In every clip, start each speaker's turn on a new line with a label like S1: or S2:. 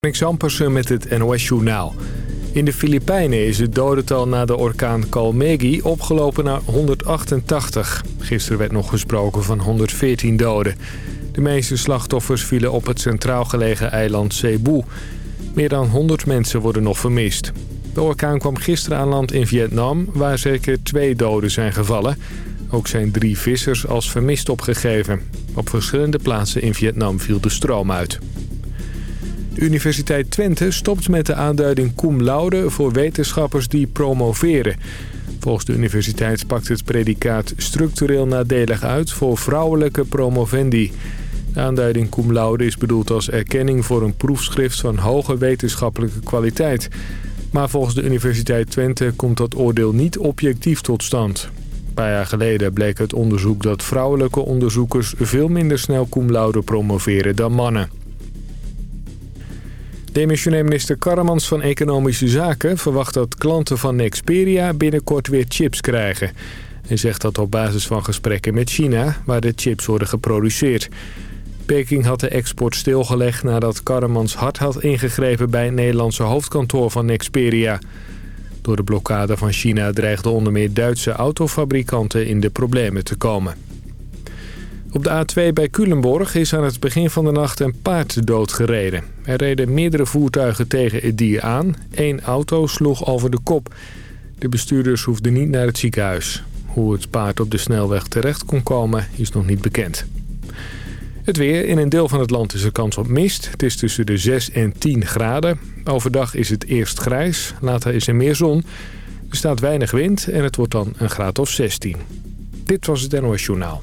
S1: Ampersen met het NOS-journaal. In de Filipijnen is het dodental na de orkaan Kalmegi opgelopen naar 188. Gisteren werd nog gesproken van 114 doden. De meeste slachtoffers vielen op het centraal gelegen eiland Cebu. Meer dan 100 mensen worden nog vermist. De orkaan kwam gisteren aan land in Vietnam, waar zeker twee doden zijn gevallen. Ook zijn drie vissers als vermist opgegeven. Op verschillende plaatsen in Vietnam viel de stroom uit. Universiteit Twente stopt met de aanduiding cum laude voor wetenschappers die promoveren. Volgens de universiteit pakt het predicaat structureel nadelig uit voor vrouwelijke promovendi. De aanduiding cum laude is bedoeld als erkenning voor een proefschrift van hoge wetenschappelijke kwaliteit. Maar volgens de Universiteit Twente komt dat oordeel niet objectief tot stand. Een paar jaar geleden bleek het onderzoek dat vrouwelijke onderzoekers veel minder snel cum laude promoveren dan mannen. Demissionair minister Karremans van Economische Zaken verwacht dat klanten van Nexperia binnenkort weer chips krijgen. Hij zegt dat op basis van gesprekken met China, waar de chips worden geproduceerd. Peking had de export stilgelegd nadat Karremans hard had ingegrepen bij het Nederlandse hoofdkantoor van Nexperia. Door de blokkade van China dreigden onder meer Duitse autofabrikanten in de problemen te komen. Op de A2 bij Culemborg is aan het begin van de nacht een paard doodgereden. Er reden meerdere voertuigen tegen het dier aan. Eén auto sloeg over de kop. De bestuurders hoefden niet naar het ziekenhuis. Hoe het paard op de snelweg terecht kon komen is nog niet bekend. Het weer. In een deel van het land is er kans op mist. Het is tussen de 6 en 10 graden. Overdag is het eerst grijs. Later is er meer zon. Er staat weinig wind en het wordt dan een graad of 16. Dit was het NOS Journaal.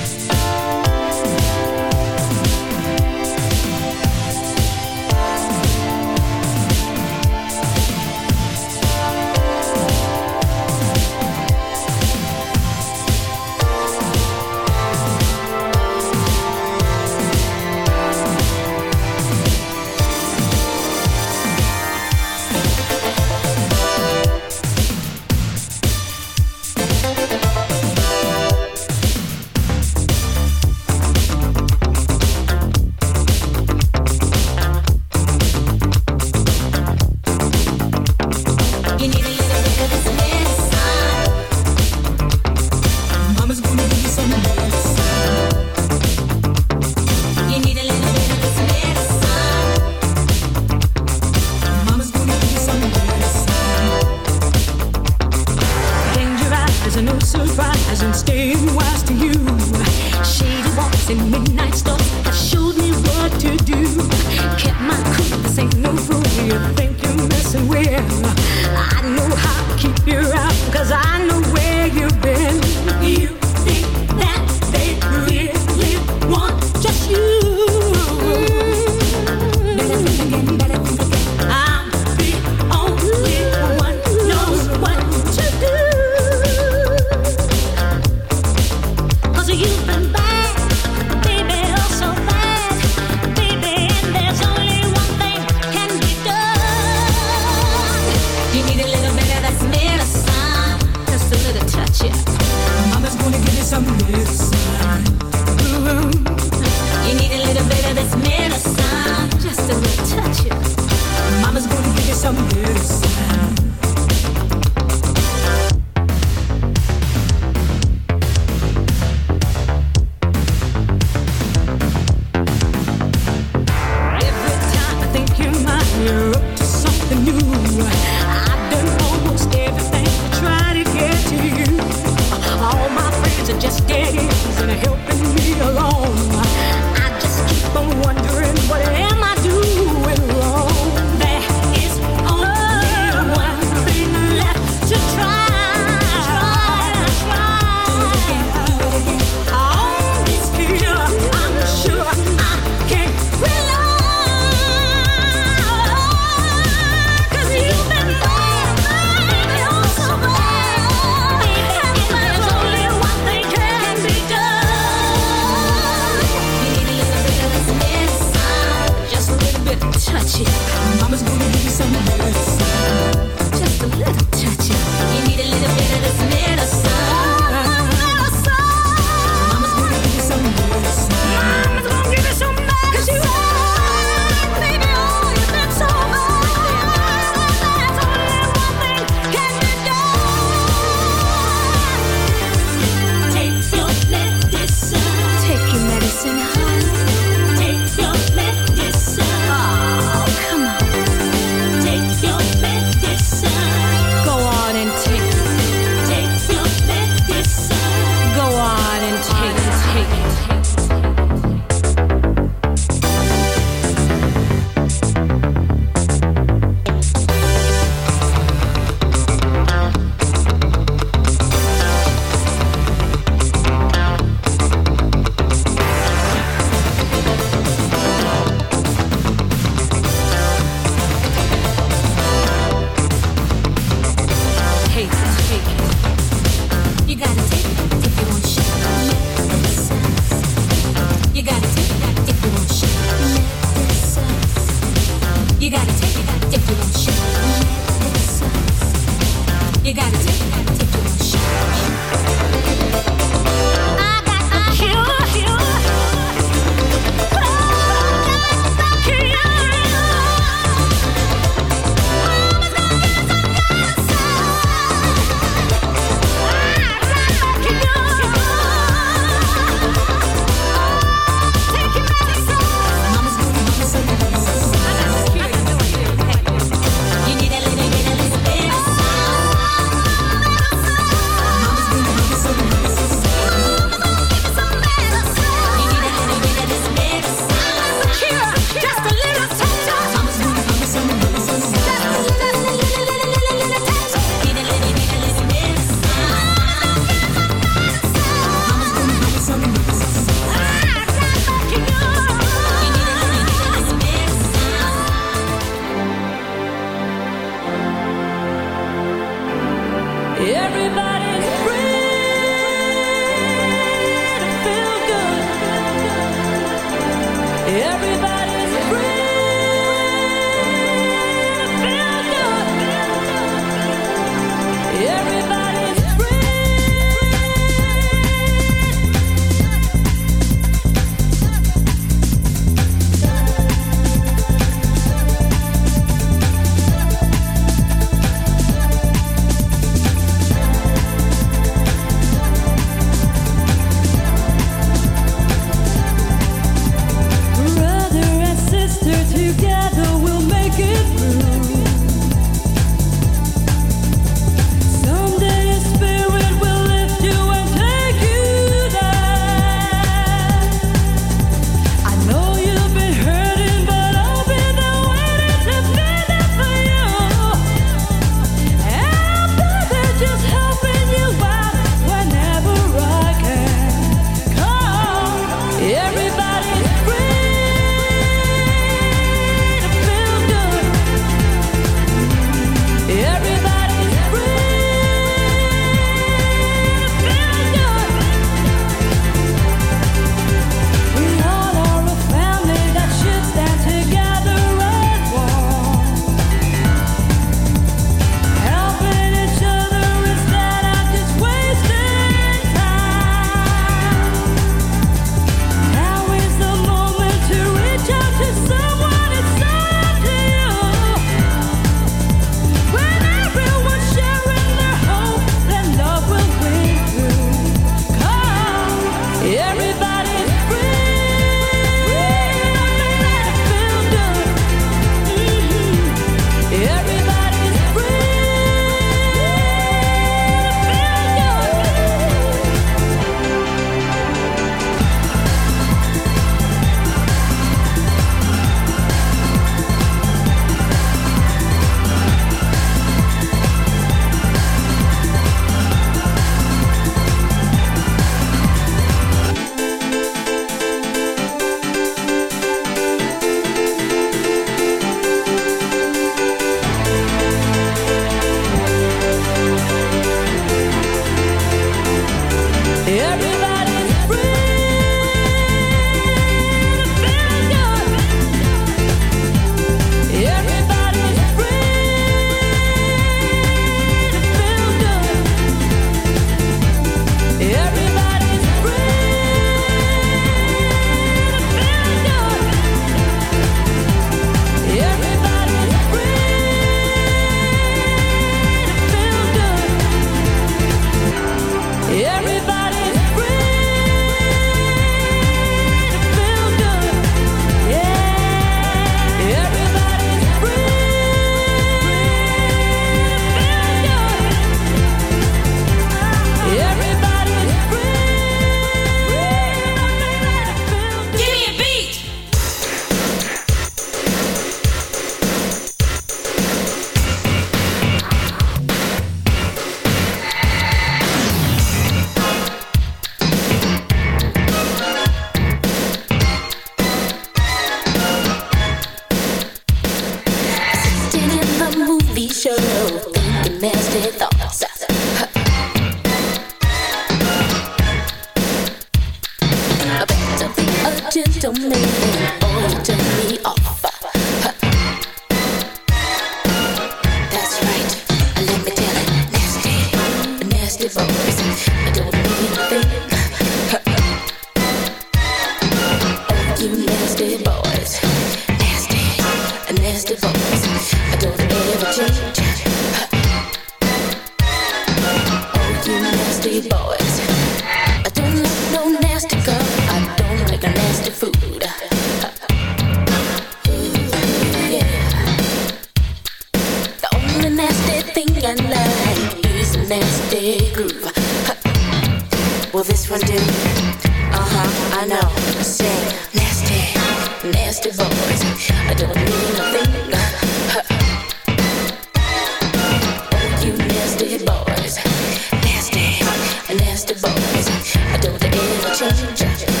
S2: 坚持。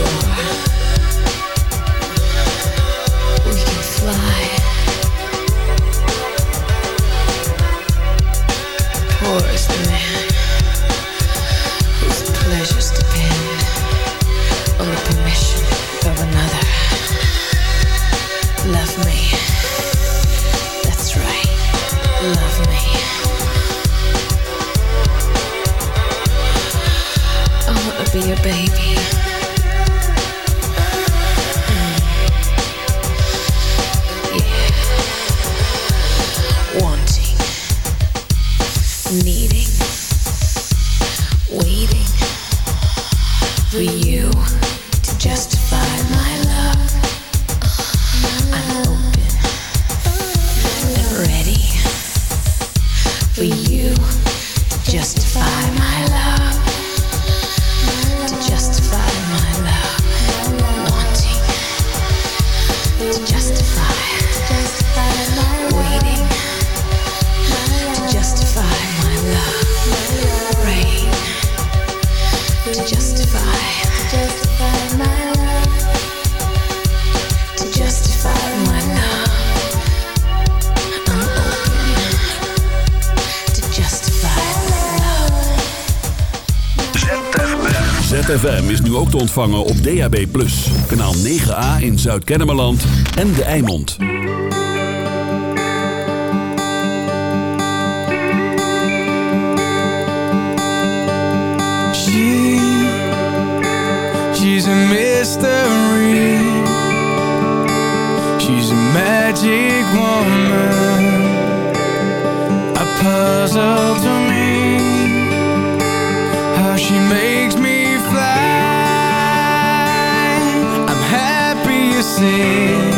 S2: Ook ontvangen op DAB+. Kanaal 9A in Zuid-Kennemerland en De Eimond.
S3: She, she's a mystery. She's a magic woman. A puzzle to me. How she makes me sing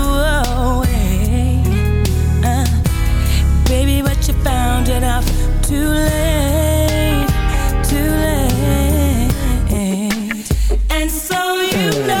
S4: baby, but you found it out too late, too late. And so you know.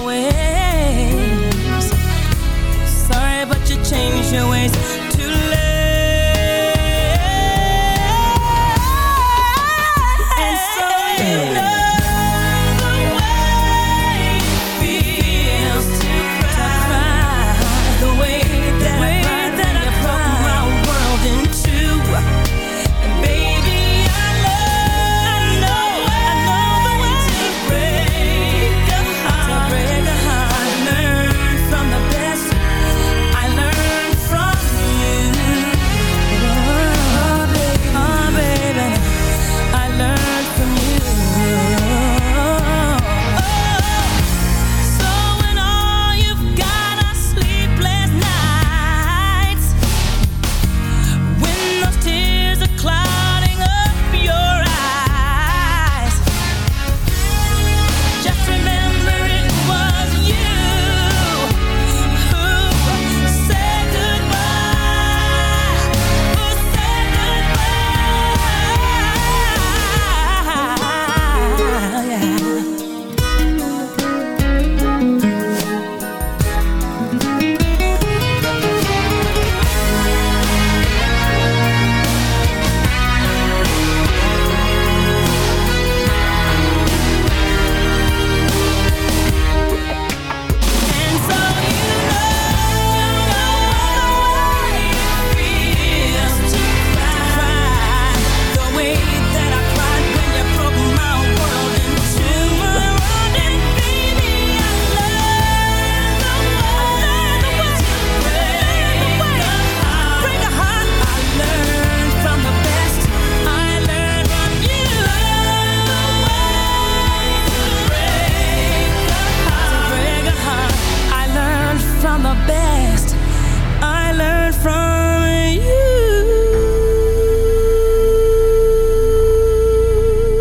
S4: your ways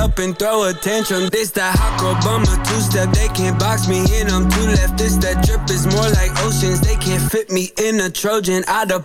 S5: up and throw a tantrum. This that hot girl two step. They can't box me in. I'm too left. This that drip is more like oceans. They can't fit me in a Trojan. Of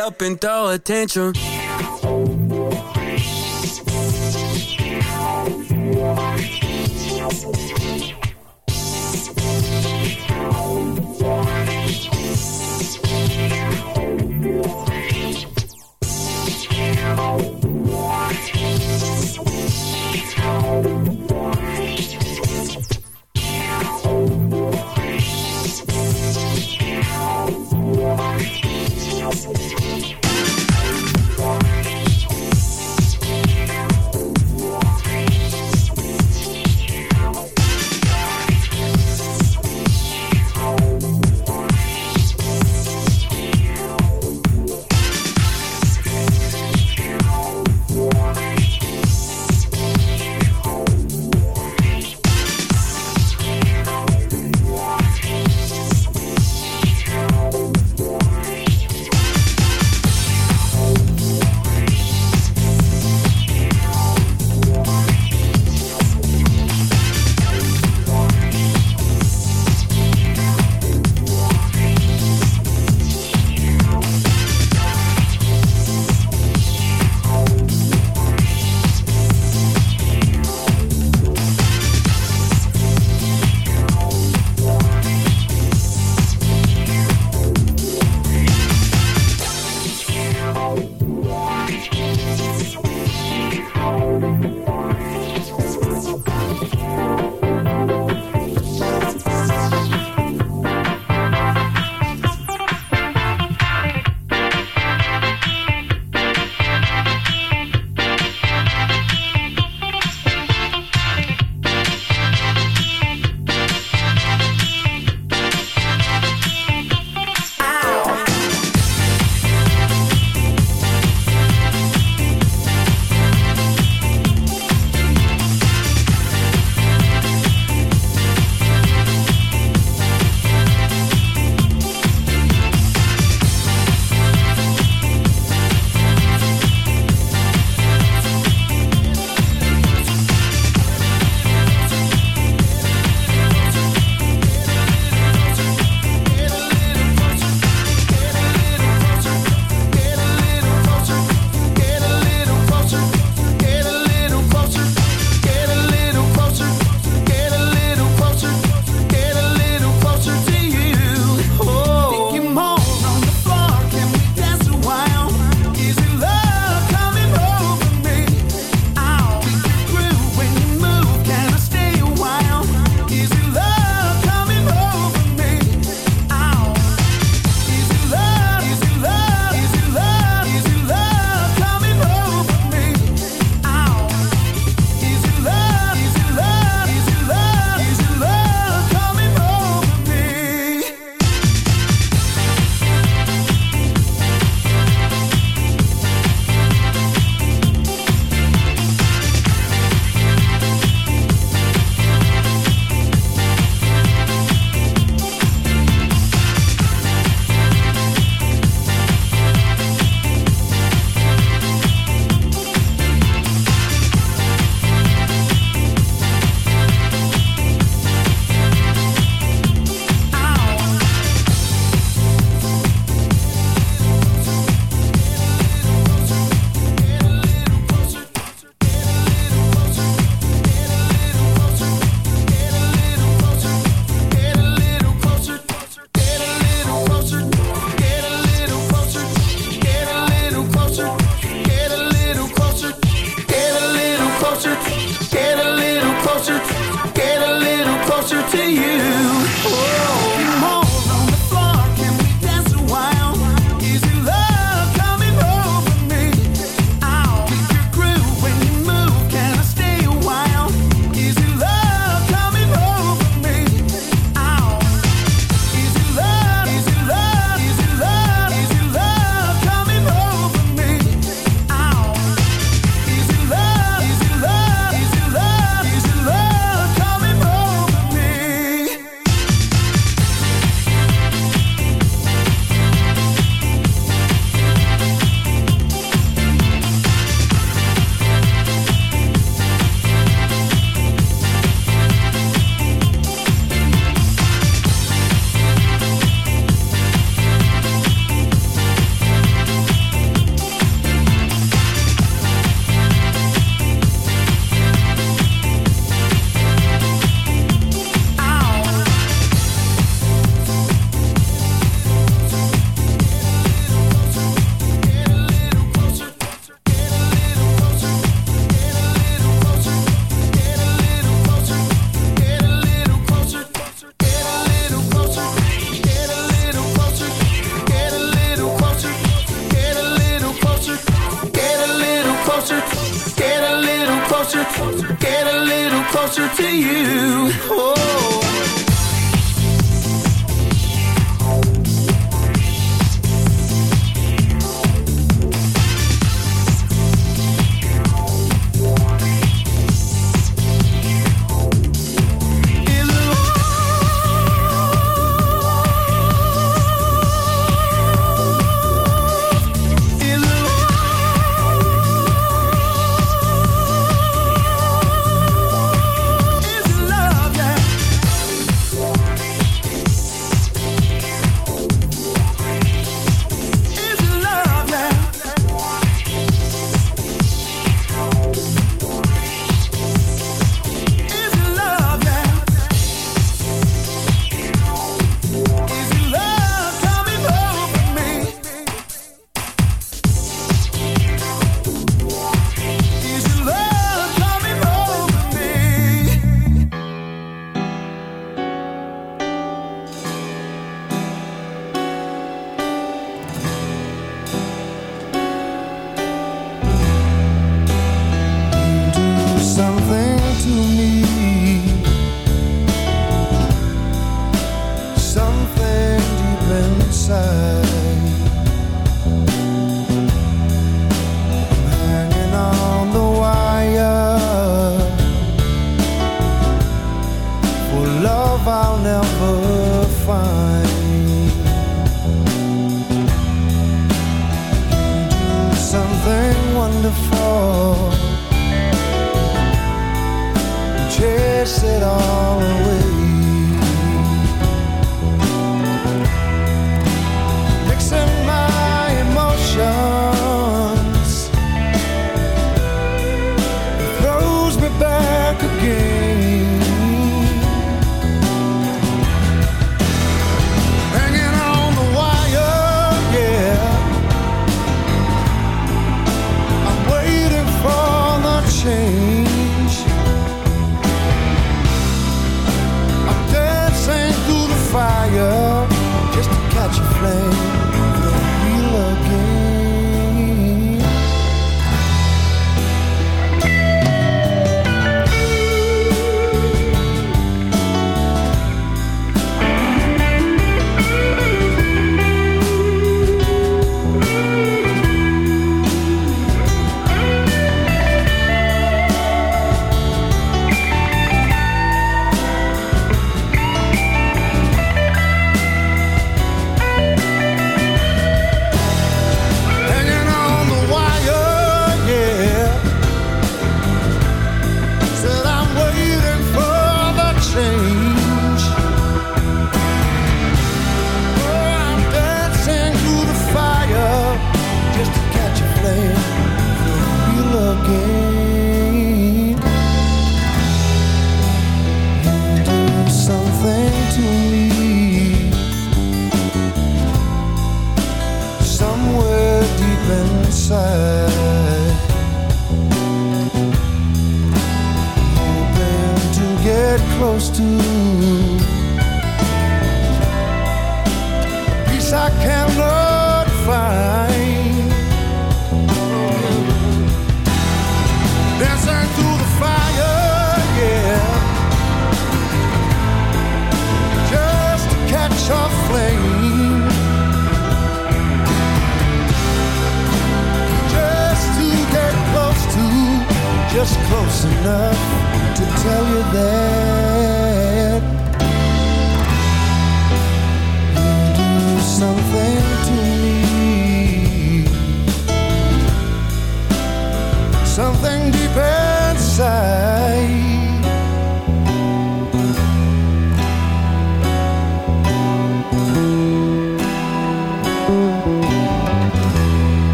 S5: up and throw
S4: a
S6: tantrum.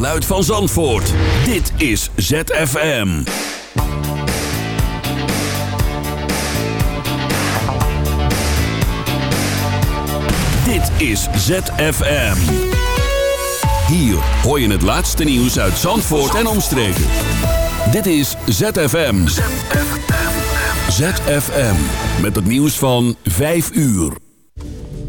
S6: Luid van Zandvoort. Dit is ZFM. Dit is ZFM. Hier hoor je het laatste nieuws uit Zandvoort en omstreken. Dit is ZFM. ZFM. Met het nieuws van 5 uur.